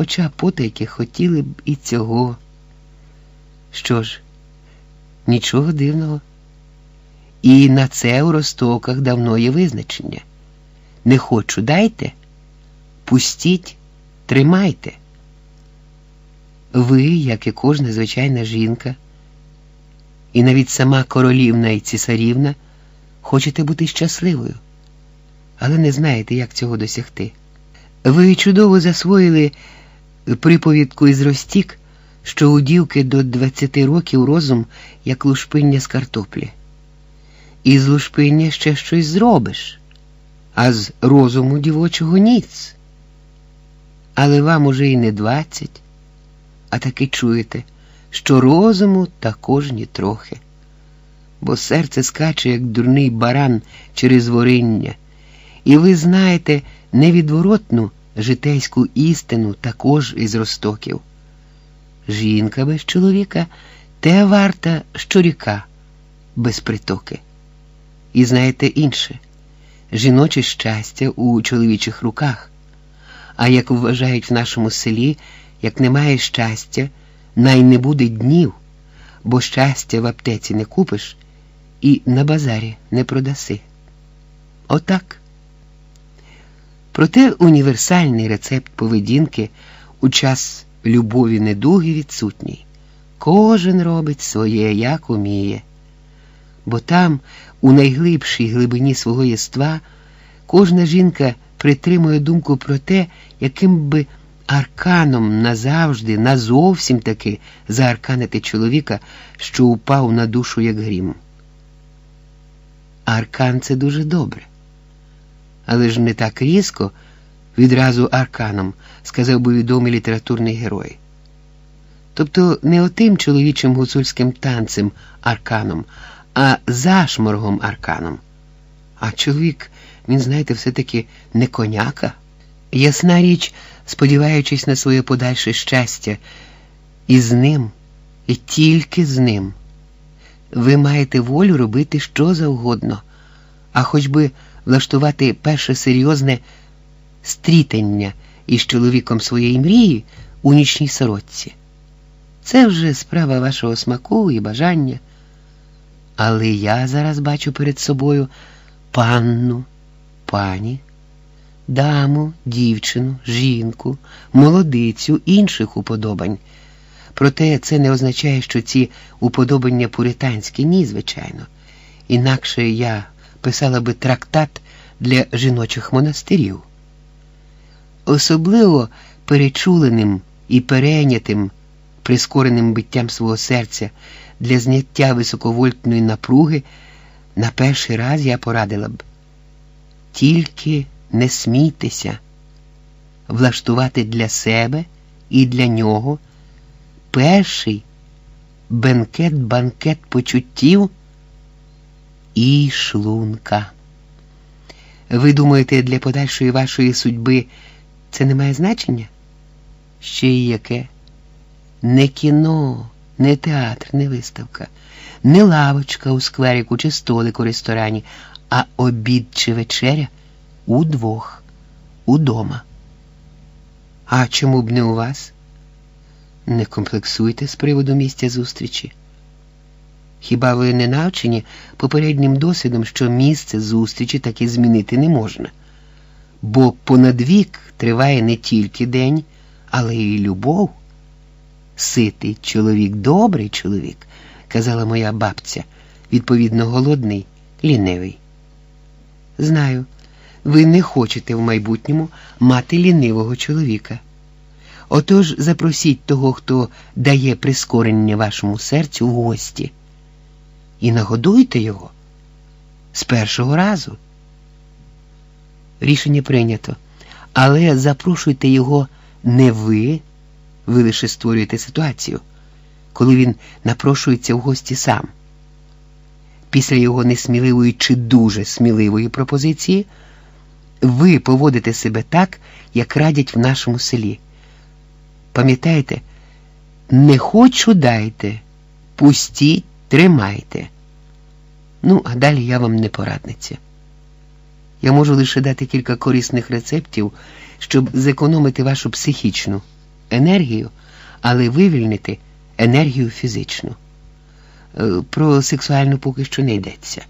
хоча потайки хотіли б і цього. Що ж, нічого дивного. І на це у ростоках давно є визначення. Не хочу дайте, пустіть, тримайте. Ви, як і кожна звичайна жінка, і навіть сама королівна і цісарівна, хочете бути щасливою, але не знаєте, як цього досягти. Ви чудово засвоїли приповідку із Ростік, що у дівки до 20 років розум як лушпиння з картоплі. І з лушпиння ще щось зробиш, а з розуму дівочого ніц. Але вам уже і не 20, а таки чуєте, що розуму також ні трохи, бо серце скаче, як дурний баран через вориння, і ви знаєте невідворотну житейську істину також із ростоків. Жінка без чоловіка те варта щоріка без притоки. І знаєте інше жіноче щастя у чоловічих руках. А як вважають в нашому селі, як немає щастя, най не буде днів, бо щастя в аптеці не купиш і на базарі не продаси. Отак. Проте універсальний рецепт поведінки у час любові недуги відсутній. Кожен робить своє, як уміє. Бо там, у найглибшій глибині свого єства, кожна жінка притримує думку про те, яким би арканом назавжди, назовсім таки заарканити чоловіка, що упав на душу, як грім. Аркан це дуже добре. Але ж не так різко, відразу арканом, сказав би відомий літературний герой. Тобто не отим чоловічим гуцульським танцем арканом, а зашморгом арканом. А чоловік, він, знаєте, все-таки не коняка. Ясна річ, сподіваючись на своє подальше щастя, і з ним, і тільки з ним. Ви маєте волю робити що завгодно, а хоч би влаштувати перше серйозне стрітення із чоловіком своєї мрії у нічній сорочці. Це вже справа вашого смаку і бажання. Але я зараз бачу перед собою панну, пані, даму, дівчину, жінку, молодицю, інших уподобань. Проте це не означає, що ці уподобання пуританські, ні, звичайно. Інакше я писала би трактат для жіночих монастирів. Особливо перечуленим і перейнятим, прискореним биттям свого серця для зняття високовольтної напруги, на перший раз я порадила б тільки не смійтеся, влаштувати для себе і для нього перший бенкет-банкет почуттів і шлунка. Ви думаєте, для подальшої вашої судьби це не має значення? Ще й яке? Не кіно, не театр, не виставка, не лавочка у скверику чи столик у ресторані, а обід чи вечеря удвох, удома. А чому б не у вас? Не комплексуйте з приводу місця зустрічі. Хіба ви не навчені попереднім досвідом, що місце зустрічі таки змінити не можна? Бо понад вік триває не тільки день, але й любов. Ситий чоловік, добрий чоловік, казала моя бабця, відповідно, голодний, лінивий. Знаю, ви не хочете в майбутньому мати лінивого чоловіка. Отож запросіть того, хто дає прискорення вашому серцю в гості і нагодуйте його з першого разу. Рішення прийнято, але запрошуйте його не ви, ви лише створюєте ситуацію, коли він напрошується в гості сам. Після його несміливої чи дуже сміливої пропозиції ви поводите себе так, як радять в нашому селі. Пам'ятаєте, не хочу дайте, пустіть тримайте. Ну, а далі я вам не порадниця. Я можу лише дати кілька корисних рецептів, щоб зекономити вашу психічну енергію, але вивільнити енергію фізичну. Е, Про сексуальну поки що не йдеться.